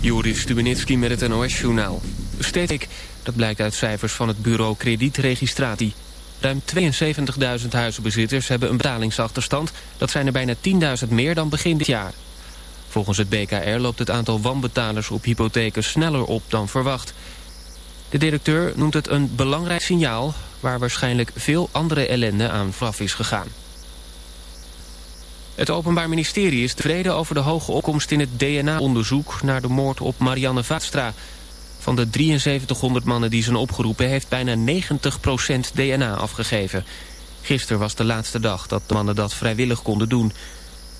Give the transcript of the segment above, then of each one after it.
Joris Stubenitski met het NOS-journaal. Steeds dat blijkt uit cijfers van het bureau kredietregistratie. Ruim 72.000 huizenbezitters hebben een betalingsachterstand. Dat zijn er bijna 10.000 meer dan begin dit jaar. Volgens het BKR loopt het aantal wanbetalers op hypotheken sneller op dan verwacht. De directeur noemt het een belangrijk signaal... waar waarschijnlijk veel andere ellende aan vooraf is gegaan. Het Openbaar Ministerie is tevreden over de hoge opkomst in het DNA-onderzoek... naar de moord op Marianne Vaatstra. Van de 7300 mannen die zijn opgeroepen heeft bijna 90% DNA afgegeven. Gisteren was de laatste dag dat de mannen dat vrijwillig konden doen.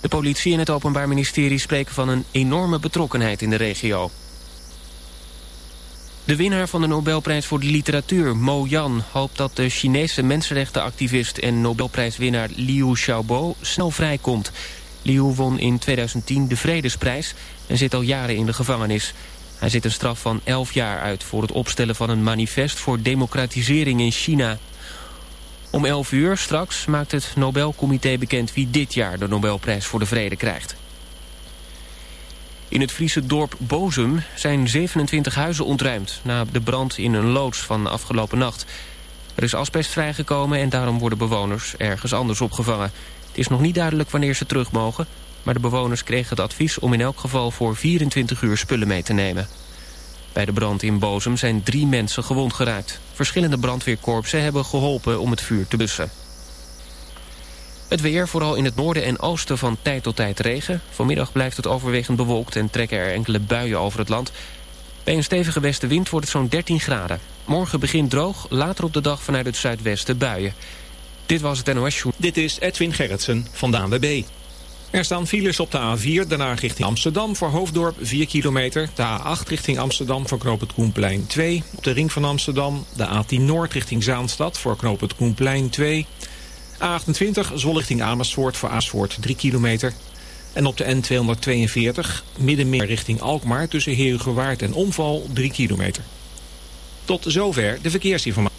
De politie en het Openbaar Ministerie spreken van een enorme betrokkenheid in de regio. De winnaar van de Nobelprijs voor de literatuur, Mo Yan... hoopt dat de Chinese mensenrechtenactivist en Nobelprijswinnaar Liu Xiaobo snel vrijkomt. Liu won in 2010 de Vredesprijs en zit al jaren in de gevangenis. Hij zit een straf van 11 jaar uit voor het opstellen van een manifest voor democratisering in China. Om 11 uur straks maakt het Nobelcomité bekend wie dit jaar de Nobelprijs voor de Vrede krijgt. In het Friese dorp Bozum zijn 27 huizen ontruimd... na de brand in een loods van afgelopen nacht. Er is asbest vrijgekomen en daarom worden bewoners ergens anders opgevangen. Het is nog niet duidelijk wanneer ze terug mogen... maar de bewoners kregen het advies om in elk geval voor 24 uur spullen mee te nemen. Bij de brand in Bozum zijn drie mensen gewond geraakt. Verschillende brandweerkorpsen hebben geholpen om het vuur te bussen. Het weer, vooral in het noorden en oosten van tijd tot tijd regen. Vanmiddag blijft het overwegend bewolkt en trekken er enkele buien over het land. Bij een stevige westenwind wordt het zo'n 13 graden. Morgen begint droog, later op de dag vanuit het zuidwesten buien. Dit was het NOS Show. Dit is Edwin Gerritsen van de ANWB. Er staan files op de A4, daarna richting Amsterdam voor Hoofddorp 4 kilometer. De A8 richting Amsterdam voor Knoop het Koenplein 2. Op de ring van Amsterdam de A10 Noord richting Zaanstad voor Knoop het Koenplein 2. A28 Zwolle richting Amersfoort voor Amersfoort 3 kilometer. En op de N242 Middenmeer richting Alkmaar tussen Herugewaard en Omval 3 kilometer. Tot zover de verkeersinformatie.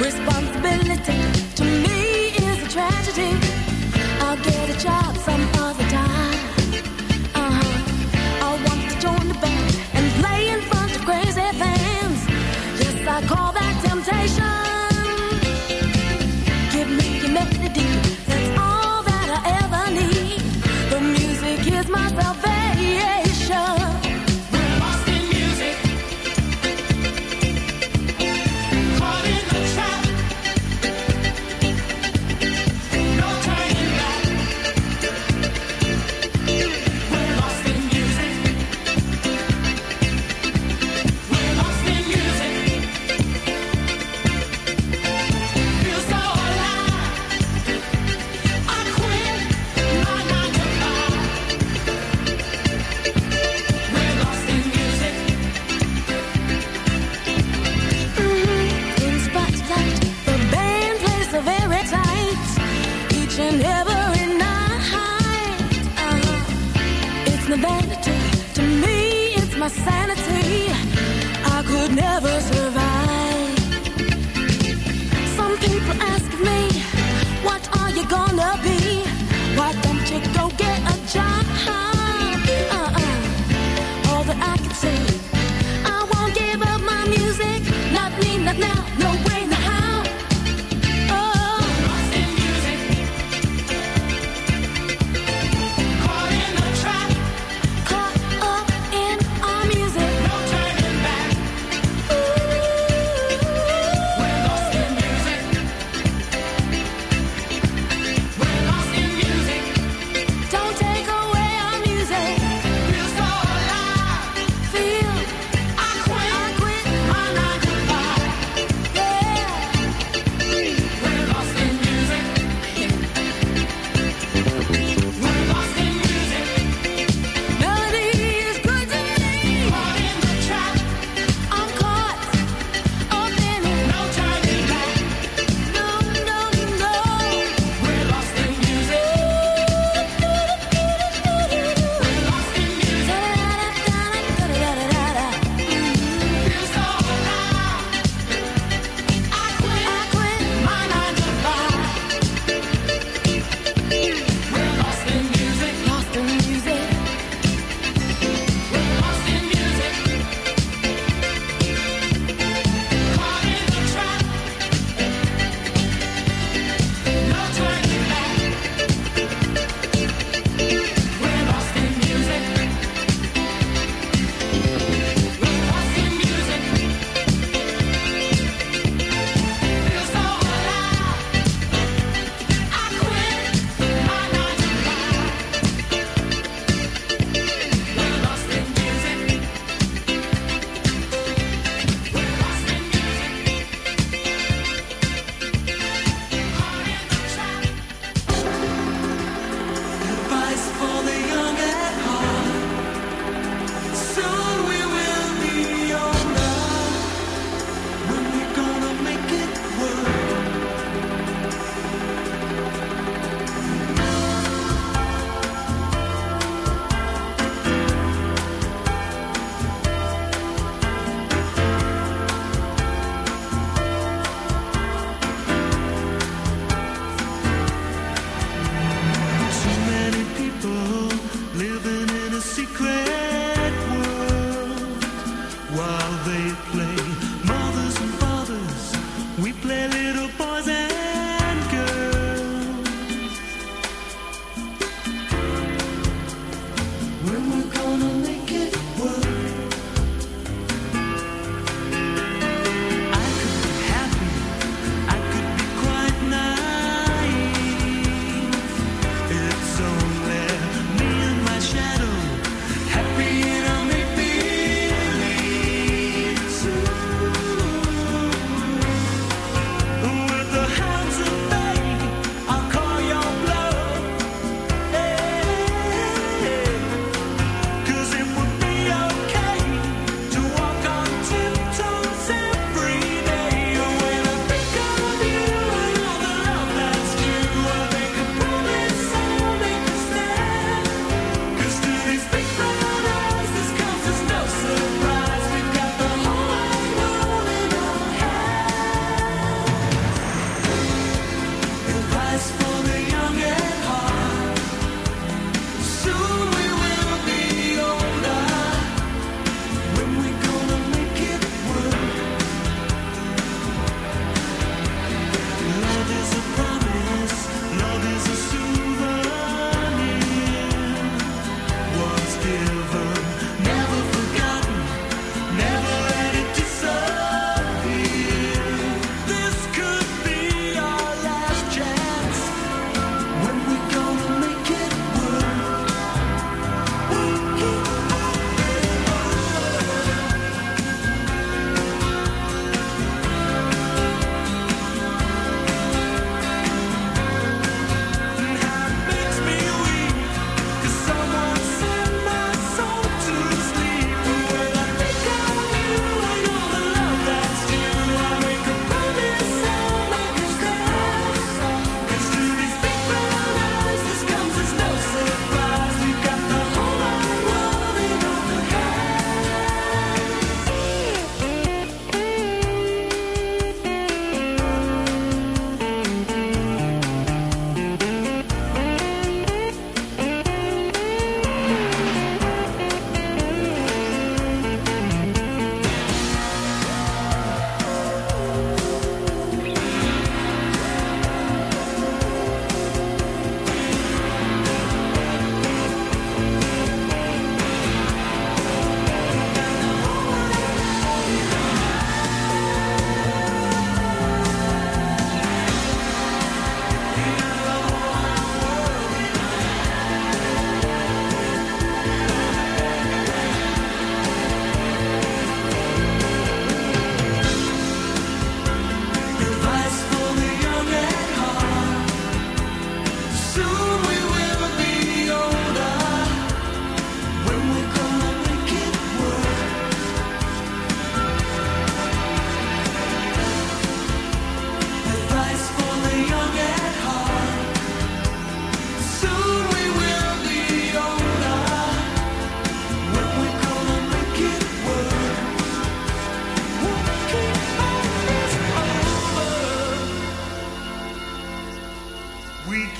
Respond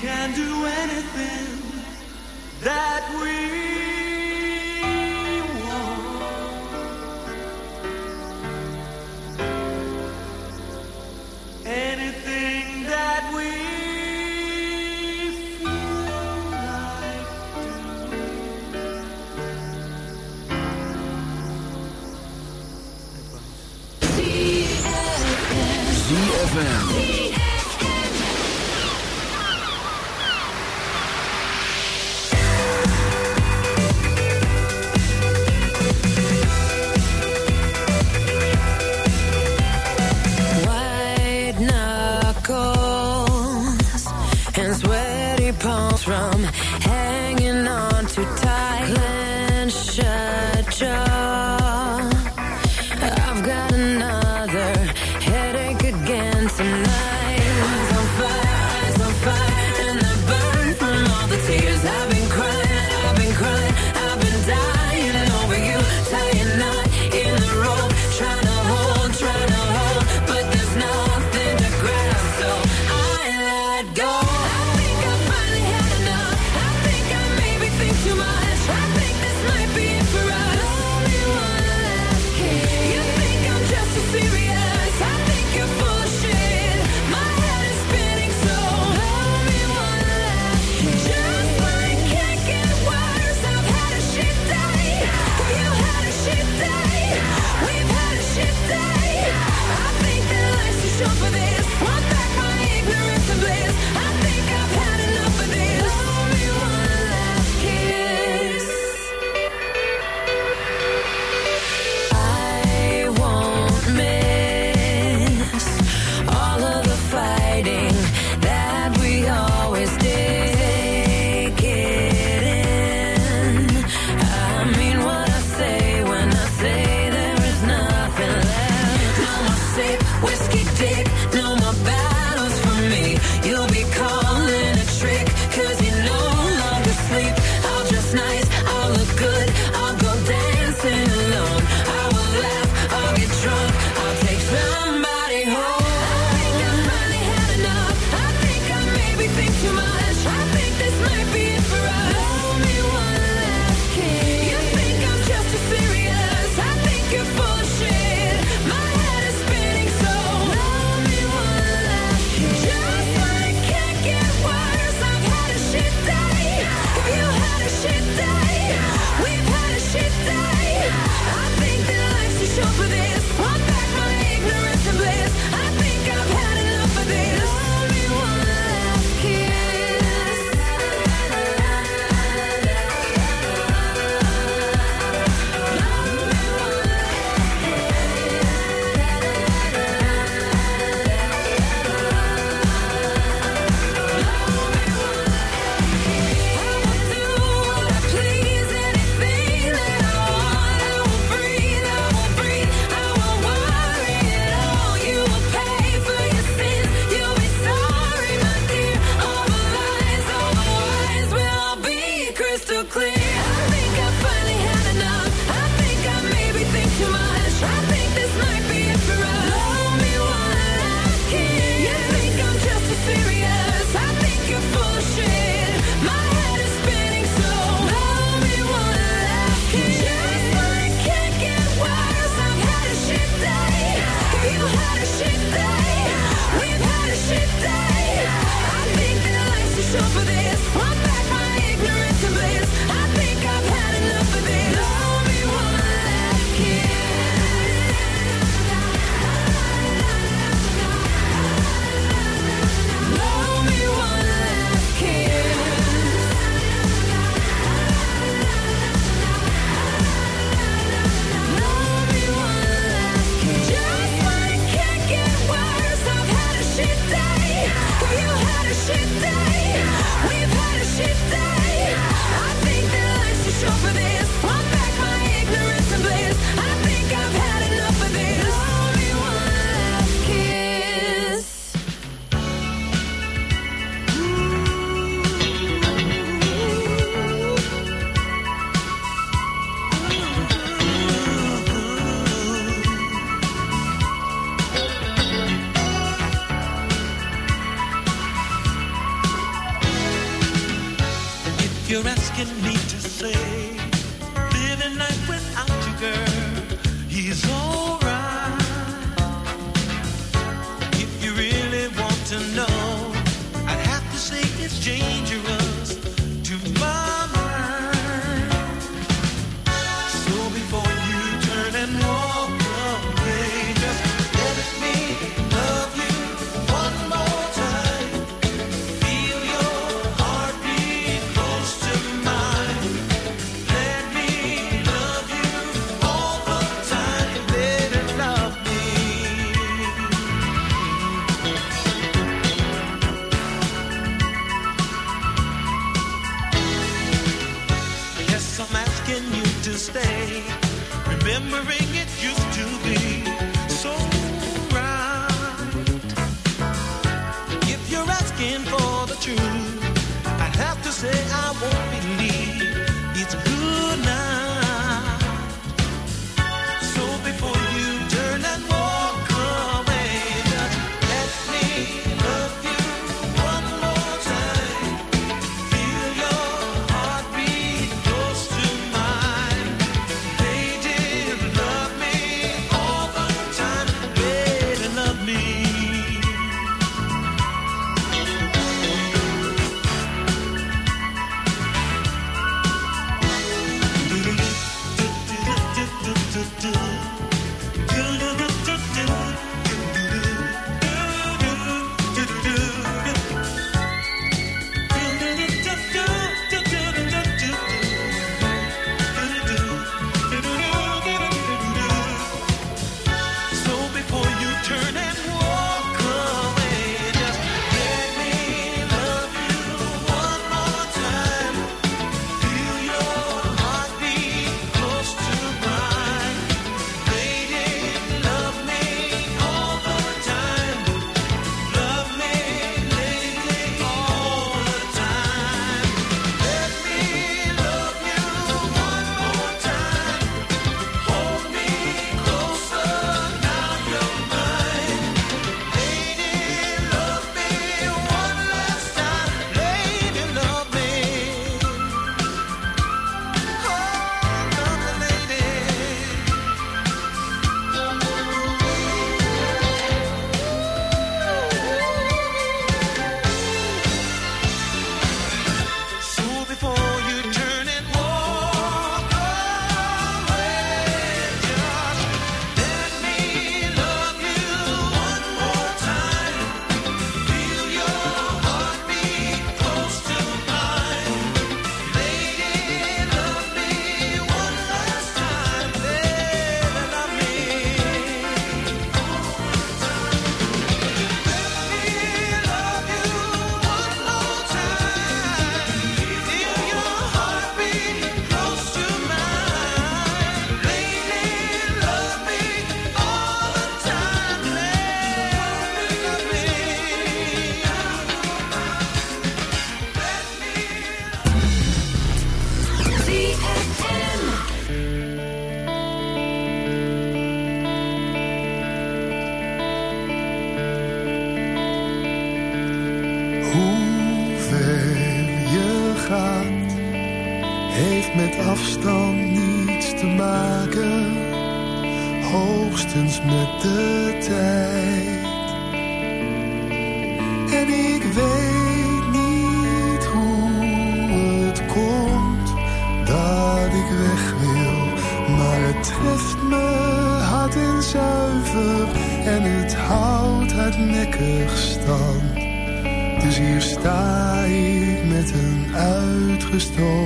can do anything that we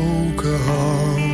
uitgestoken hand.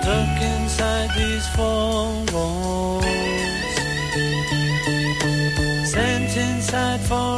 Stuck inside these four walls. Sent inside forever.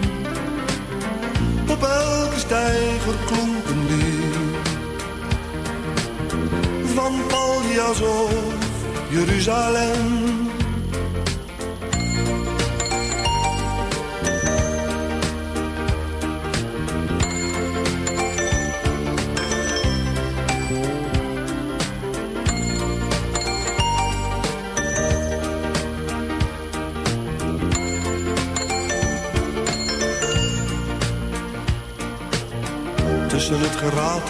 Steiger klonk een lied. Van Paljas of Jeruzalem.